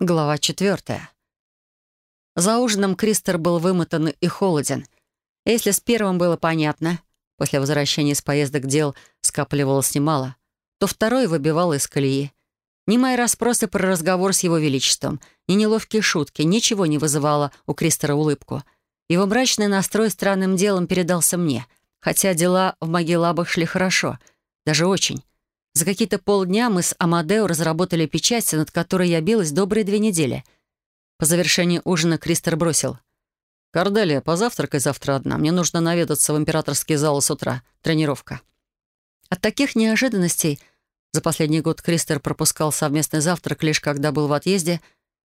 Глава четвертая. За ужином Кристер был вымотан и холоден. Если с первым было понятно, после возвращения из поездок дел скапливалось немало, то второй выбивал из колеи. Ни мои расспросы про разговор с его величеством, ни неловкие шутки, ничего не вызывало у Кристера улыбку. Его мрачный настрой странным делом передался мне, хотя дела в Магеллабах шли хорошо, даже очень. За какие-то полдня мы с Амадео разработали печать, над которой я билась добрые две недели. По завершении ужина Кристер бросил. «Корделия, позавтракай завтра одна. Мне нужно наведаться в императорский зал с утра. Тренировка». От таких неожиданностей за последний год Кристер пропускал совместный завтрак лишь когда был в отъезде.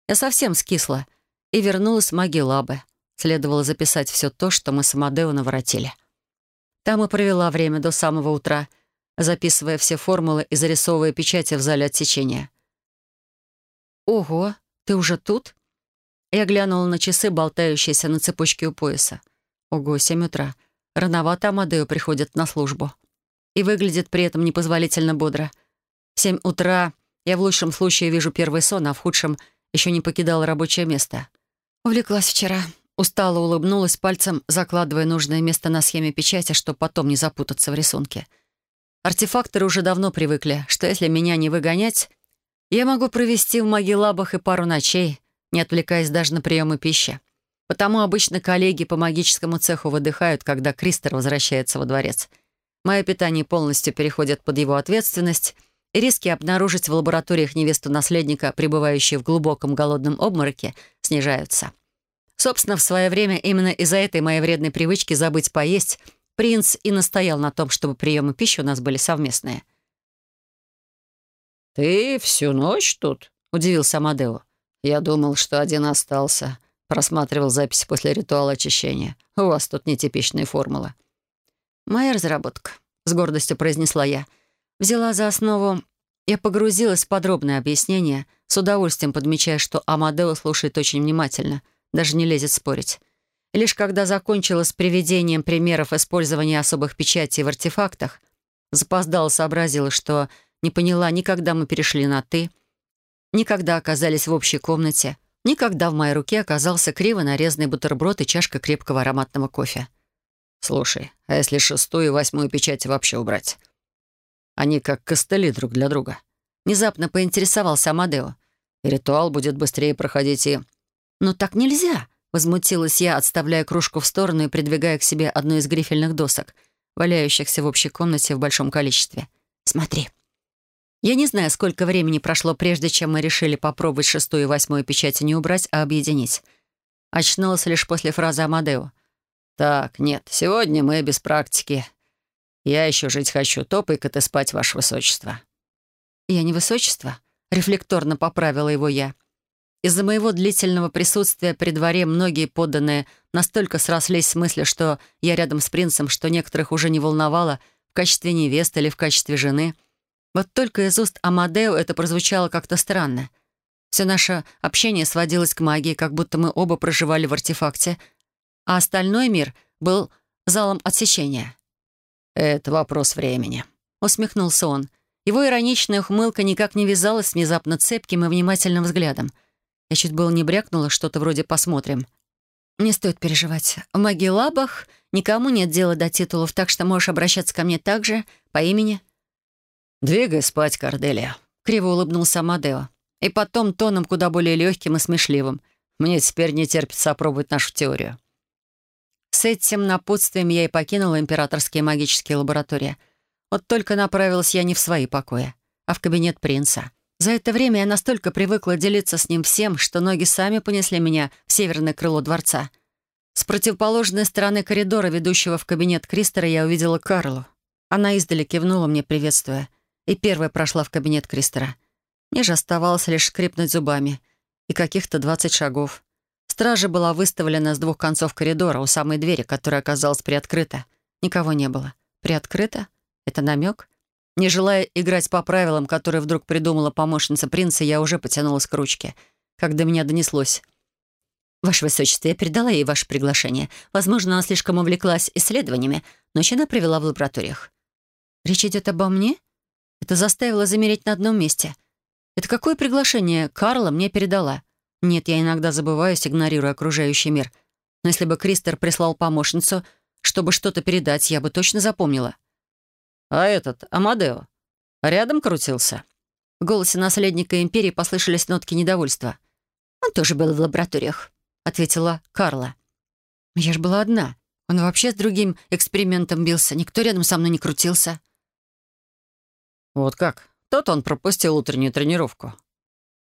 Я совсем скисла и вернулась в Магеллабы. Следовало записать все то, что мы с Амадео наворотили. Там и провела время до самого утра — записывая все формулы и зарисовывая печати в зале отсечения. «Ого, ты уже тут?» Я глянула на часы, болтающиеся на цепочке у пояса. Ого, семь утра. Рановато Амадео приходит на службу. И выглядит при этом непозволительно бодро. Семь утра я в лучшем случае вижу первый сон, а в худшем еще не покидала рабочее место. Увлеклась вчера. Устало улыбнулась пальцем, закладывая нужное место на схеме печати, чтобы потом не запутаться в рисунке. — Артефакторы уже давно привыкли, что если меня не выгонять, я могу провести в Магеллабах и пару ночей, не отвлекаясь даже на приемы пищи. Потому обычно коллеги по магическому цеху выдыхают, когда Кристер возвращается во дворец. Мое питание полностью переходит под его ответственность, и риски обнаружить в лабораториях невесту наследника, пребывающей в глубоком голодном обмороке, снижаются. Собственно, в свое время именно из-за этой моей вредной привычки забыть поесть — Принц и настоял на том, чтобы приемы пищи у нас были совместные. «Ты всю ночь тут?» — удивился Амадео. «Я думал, что один остался. Просматривал записи после ритуала очищения. У вас тут нетипичные формулы». «Моя разработка», — с гордостью произнесла я. Взяла за основу... Я погрузилась в подробное объяснение, с удовольствием подмечая, что Амадео слушает очень внимательно, даже не лезет спорить. Лишь когда закончила с приведением примеров использования особых печатей в артефактах, запоздала сообразила, что не поняла ни когда мы перешли на «ты», ни когда оказались в общей комнате, ни когда в моей руке оказался криво нарезанный бутерброд и чашка крепкого ароматного кофе. «Слушай, а если шестую и восьмую печати вообще убрать? Они как костыли друг для друга». Внезапно поинтересовался Амадео. Ритуал будет быстрее проходить и... «Но так нельзя!» Возмутилась я, отставляя кружку в сторону и придвигая к себе одну из грифельных досок, валяющихся в общей комнате в большом количестве. «Смотри». Я не знаю, сколько времени прошло, прежде чем мы решили попробовать шестую и восьмую печати не убрать, а объединить. Очнулась лишь после фразы Амадео. «Так, нет, сегодня мы без практики. Я еще жить хочу. Топай-ка ты спать, ваше высочество». «Я не высочество?» — рефлекторно поправила его я. Из-за моего длительного присутствия при дворе многие подданные настолько срослись с мыслью, что я рядом с принцем, что некоторых уже не волновало в качестве невесты или в качестве жены. Вот только из уст Амадео это прозвучало как-то странно. Все наше общение сводилось к магии, как будто мы оба проживали в артефакте, а остальной мир был залом отсечения. «Это вопрос времени», — усмехнулся он. Его ироничная ухмылка никак не вязалась с внезапно цепким и внимательным взглядом — я чуть было не брякнула что-то вроде «посмотрим». «Не стоит переживать. В Магеллабах никому нет дела до титулов, так что можешь обращаться ко мне так же, по имени». «Двигай спать, Корделия», — криво улыбнулся Амадео. И потом тоном куда более легким и смешливым. «Мне теперь не терпится опробовать нашу теорию». С этим напутствием я и покинула императорские магические лаборатории. Вот только направилась я не в свои покои, а в кабинет принца. За это время я настолько привыкла делиться с ним всем, что ноги сами понесли меня в северное крыло дворца. С противоположной стороны коридора, ведущего в кабинет Кристера, я увидела Карлу. Она издали кивнула мне, приветствуя, и первая прошла в кабинет Кристера. Мне же оставалось лишь скрипнуть зубами и каких-то двадцать шагов. Стража была выставлена с двух концов коридора у самой двери, которая оказалась приоткрыта. Никого не было. Приоткрыто? Это намек? Не желая играть по правилам, которые вдруг придумала помощница принца, я уже потянулась к ручке, когда меня донеслось. «Ваше Высочество, я передала ей ваше приглашение. Возможно, она слишком увлеклась исследованиями, ночь она провела в лабораториях». «Речь идет обо мне?» Это заставило замереть на одном месте. Это какое приглашение Карла мне передала? Нет, я иногда забываюсь, игнорируя окружающий мир. Но если бы Кристер прислал помощницу, чтобы что-то передать, я бы точно запомнила. «А этот, Амадео, рядом крутился?» В голосе наследника империи послышались нотки недовольства. «Он тоже был в лабораториях», — ответила Карла. «Я ж была одна. Он вообще с другим экспериментом бился. Никто рядом со мной не крутился». «Вот как? Тот он пропустил утреннюю тренировку».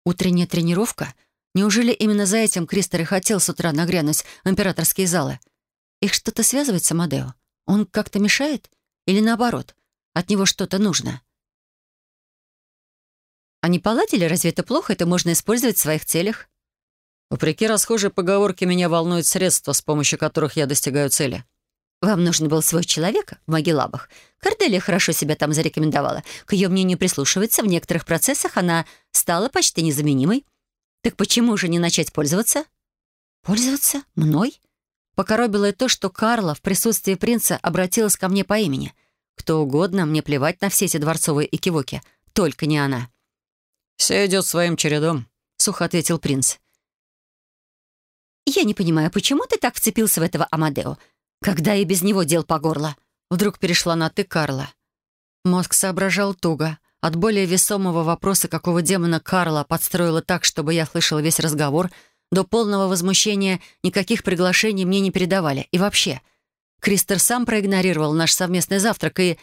«Утренняя тренировка? Неужели именно за этим Кристер и хотел с утра нагрянуть в императорские залы? Их что-то связывает с Амадео? Он как-то мешает? Или наоборот, от него что-то нужно?» «Они поладили? Разве это плохо? Это можно использовать в своих целях?» Вопреки расхожей поговорке, меня волнуют средства, с помощью которых я достигаю цели. Вам нужен был свой человек в Магеллабах. Корделия хорошо себя там зарекомендовала. К ее мнению прислушивается. В некоторых процессах она стала почти незаменимой. Так почему же не начать пользоваться? Пользоваться? Мной? Покоробило и то, что Карла в присутствии принца обратилась ко мне по имени. Кто угодно, мне плевать на все эти дворцовые экивоки. Только не она. «Все идет своим чередом», — сухо ответил принц. «Я не понимаю, почему ты так вцепился в этого Амадео, когда и без него дел по горло?» Вдруг перешла на «ты», Карла. Мозг соображал туго. От более весомого вопроса, какого демона Карла подстроила так, чтобы я слышала весь разговор, до полного возмущения никаких приглашений мне не передавали. И вообще, Кристер сам проигнорировал наш совместный завтрак, и...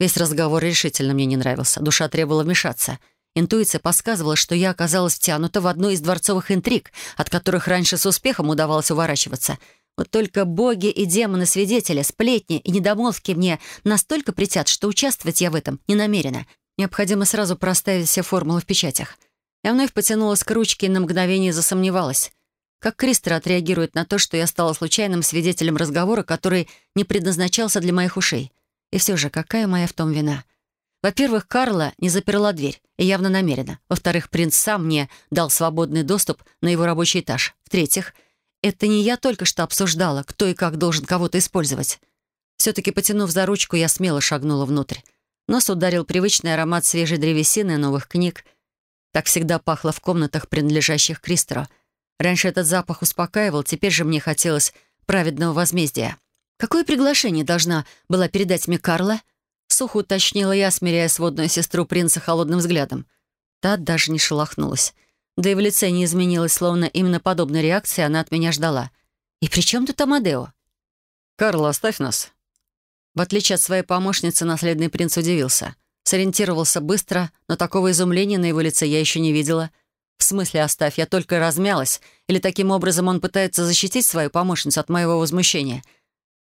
Весь разговор решительно мне не нравился. Душа требовала вмешаться — Интуиция подсказывала, что я оказалась втянута в одну из дворцовых интриг, от которых раньше с успехом удавалось уворачиваться. Вот только боги и демоны-свидетели, сплетни и недомолвки мне настолько притят, что участвовать я в этом не намерена. Необходимо сразу проставить все формулы в печатях. Я вновь потянулась к ручке и на мгновение засомневалась. Как Кристер отреагирует на то, что я стала случайным свидетелем разговора, который не предназначался для моих ушей? И все же, какая моя в том вина? — во-первых, Карла не заперла дверь, и явно намеренно. Во-вторых, принц сам мне дал свободный доступ на его рабочий этаж. В-третьих, это не я только что обсуждала, кто и как должен кого-то использовать. Все-таки, потянув за ручку, я смело шагнула внутрь. Нос ударил привычный аромат свежей древесины и новых книг. Так всегда пахло в комнатах, принадлежащих Кристеру. Раньше этот запах успокаивал, теперь же мне хотелось праведного возмездия. Какое приглашение должна была передать мне Карла — Сухо уточнила я, смиряя сводную сестру принца холодным взглядом. Та даже не шелохнулась. Да и в лице не изменилась, словно именно подобной реакции она от меня ждала. «И при чем тут Амадео?» «Карла, оставь нас». В отличие от своей помощницы, наследный принц удивился. Сориентировался быстро, но такого изумления на его лице я еще не видела. В смысле «оставь», я только размялась. Или таким образом он пытается защитить свою помощницу от моего возмущения —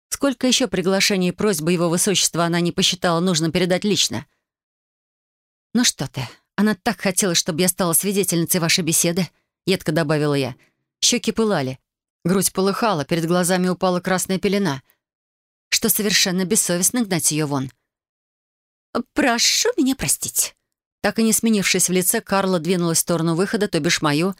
Сколько еще приглашений и просьб его высочества она не посчитала нужным передать лично? «Ну что ты, она так хотела, чтобы я стала свидетельницей вашей беседы», — едко добавила я. Щеки пылали, грудь полыхала, перед глазами упала красная пелена. Что совершенно бессовестно гнать ее вон. «Прошу меня простить». Так и не сменившись в лице, Карла двинулась в сторону выхода, то бишь мою.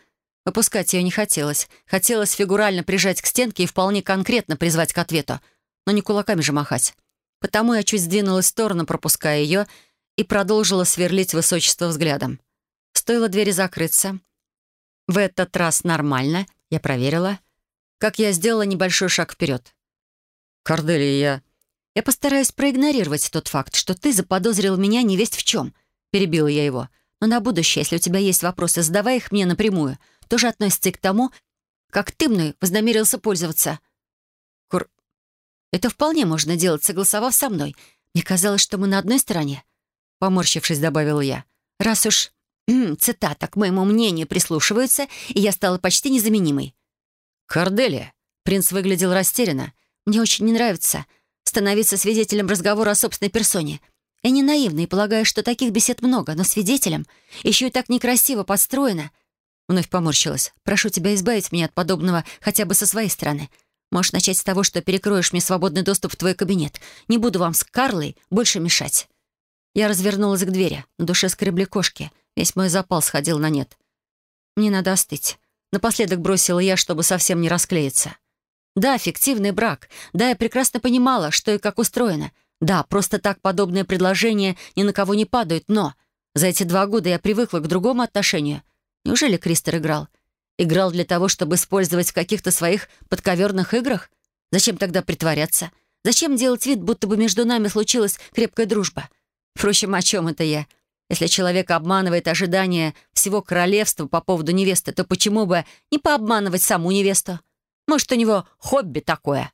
Выпускать ее не хотелось. Хотелось фигурально прижать к стенке и вполне конкретно призвать к ответу — но не кулаками же махать. Потому я чуть сдвинулась в сторону, пропуская ее, и продолжила сверлить высочество взглядом. Стоило двери закрыться. В этот раз нормально, я проверила. Как я сделала небольшой шаг вперед. «Корделия, я...» «Я постараюсь проигнорировать тот факт, что ты заподозрил меня невесть в чем», — перебила я его. «Но на будущее, если у тебя есть вопросы, задавай их мне напрямую. Тоже относится и к тому, как ты мной вознамерился пользоваться». Кур... Это вполне можно делать, согласовав со мной. Мне казалось, что мы на одной стороне. Поморщившись, добавила я. Раз уж, цитата, к моему мнению прислушиваются, и я стала почти незаменимой. «Корделия!» Принц выглядел растерянно. «Мне очень не нравится становиться свидетелем разговора о собственной персоне. Я не наивна и полагаю, что таких бесед много, но свидетелем еще и так некрасиво подстроено». Вновь поморщилась. «Прошу тебя избавить меня от подобного хотя бы со своей стороны. Можешь начать с того, что перекроешь мне свободный доступ в твой кабинет. Не буду вам с Карлой больше мешать». Я развернулась к двери. На душе скребли кошки. Весь мой запал сходил на нет. «Мне надо остыть». Напоследок бросила я, чтобы совсем не расклеиться. Да, фиктивный брак. Да, я прекрасно понимала, что и как устроено. Да, просто так подобные предложения ни на кого не падают, но... За эти два года я привыкла к другому отношению. Неужели Кристер играл? Играл для того, чтобы использовать в каких-то своих подковерных играх? Зачем тогда притворяться? Зачем делать вид, будто бы между нами случилась крепкая дружба? Впрочем, о чем это я? Если человек обманывает ожидания всего королевства по поводу невесты, то почему бы не пообманывать саму невесту? Может, у него хобби такое?